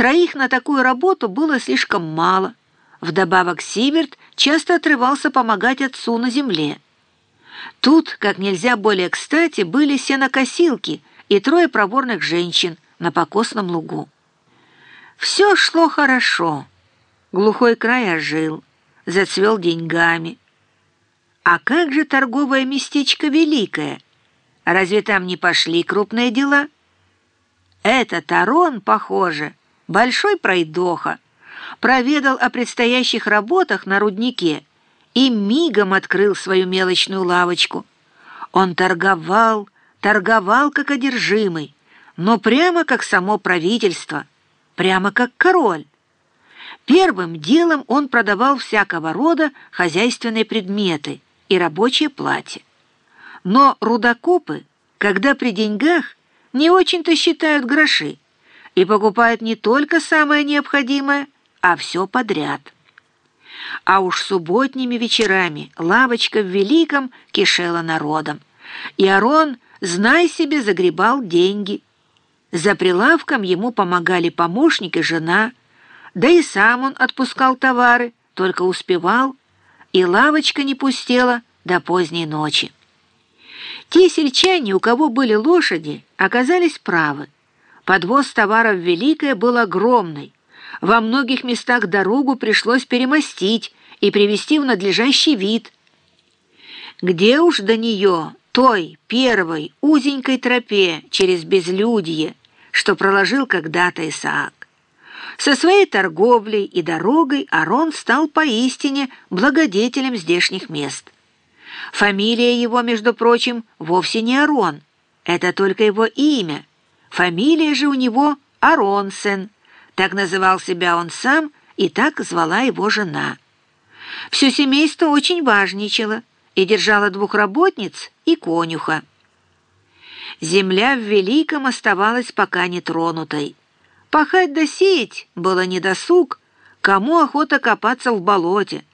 Троих на такую работу было слишком мало. Вдобавок Сиверт часто отрывался помогать отцу на земле. Тут, как нельзя более кстати, были сенокосилки и трое проворных женщин на покосном лугу. Все шло хорошо. Глухой край ожил, зацвел деньгами. А как же торговое местечко Великое? Разве там не пошли крупные дела? Этот Арон, похоже, большой пройдоха, проведал о предстоящих работах на руднике и мигом открыл свою мелочную лавочку. Он торговал, торговал как одержимый, но прямо как само правительство, прямо как король. Первым делом он продавал всякого рода хозяйственные предметы и рабочие платья. Но рудокопы, когда при деньгах, не очень-то считают гроши и покупают не только самое необходимое, а все подряд. А уж субботними вечерами лавочка в Великом кишела народом, и Арон, знай себе, загребал деньги. За прилавком ему помогали помощник и жена, да и сам он отпускал товары, только успевал, и лавочка не пустела до поздней ночи. Те сельчане, у кого были лошади, оказались правы. Подвоз товаров в Великое был огромный. Во многих местах дорогу пришлось перемостить и привести в надлежащий вид. Где уж до нее, той первой узенькой тропе через безлюдье, что проложил когда-то Исаак? Со своей торговлей и дорогой Арон стал поистине благодетелем здешних мест. Фамилия его, между прочим, вовсе не Арон. Это только его имя. Фамилия же у него Аронсен. Так называл себя он сам, и так звала его жена. Все семейство очень важничало и держало двух работниц и конюха. Земля в Великом оставалась пока нетронутой. Пахать да сеять было недосуг, кому охота копаться в болоте.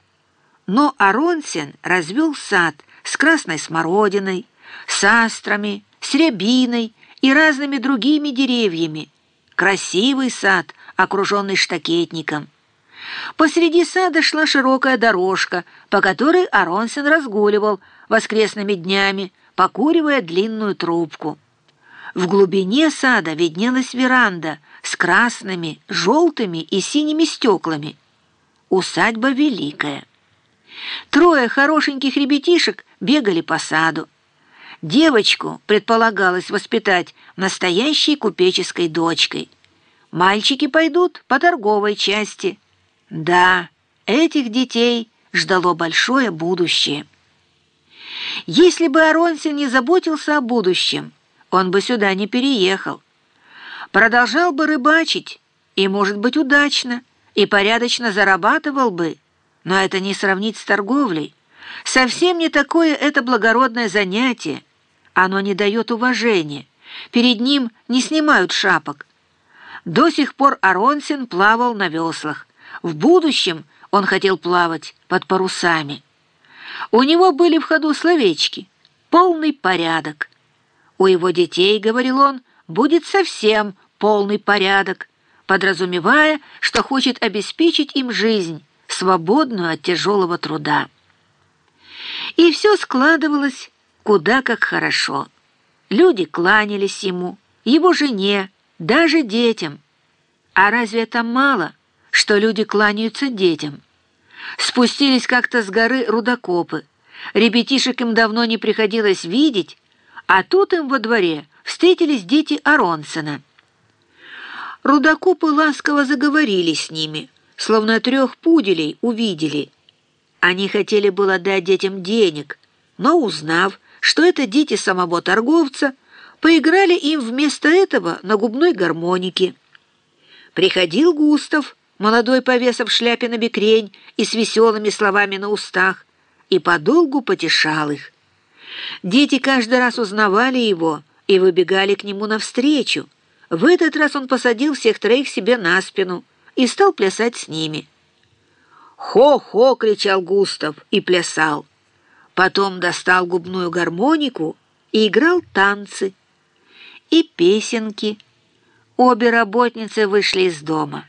Но Аронсен развел сад с красной смородиной, с астрами, с рябиной и разными другими деревьями. Красивый сад, окруженный штакетником. Посреди сада шла широкая дорожка, по которой Аронсен разгуливал воскресными днями, покуривая длинную трубку. В глубине сада виднелась веранда с красными, желтыми и синими стеклами. Усадьба великая. Трое хорошеньких ребятишек бегали по саду. Девочку предполагалось воспитать настоящей купеческой дочкой. Мальчики пойдут по торговой части. Да, этих детей ждало большое будущее. Если бы Аронсин не заботился о будущем, он бы сюда не переехал. Продолжал бы рыбачить, и, может быть, удачно, и порядочно зарабатывал бы, но это не сравнить с торговлей. Совсем не такое это благородное занятие. Оно не дает уважения. Перед ним не снимают шапок. До сих пор Аронсин плавал на веслах. В будущем он хотел плавать под парусами. У него были в ходу словечки «полный порядок». У его детей, говорил он, будет совсем полный порядок, подразумевая, что хочет обеспечить им жизнь, свободную от тяжелого труда. И все складывалось куда как хорошо. Люди кланялись ему, его жене, даже детям. А разве это мало, что люди кланяются детям? Спустились как-то с горы рудокопы. Ребятишек им давно не приходилось видеть, а тут им во дворе встретились дети Аронсона. Рудокопы ласково заговорили с ними, словно трех пуделей увидели. Они хотели было дать детям денег, но, узнав, что это дети самого торговца, поиграли им вместо этого на губной гармонике. Приходил Густав, молодой повесов шляпе на бекрень и с веселыми словами на устах, и подолгу потешал их. Дети каждый раз узнавали его и выбегали к нему навстречу. В этот раз он посадил всех троих себе на спину и стал плясать с ними. «Хо-хо!» — кричал Густав и плясал. Потом достал губную гармонику и играл танцы и песенки. Обе работницы вышли из дома.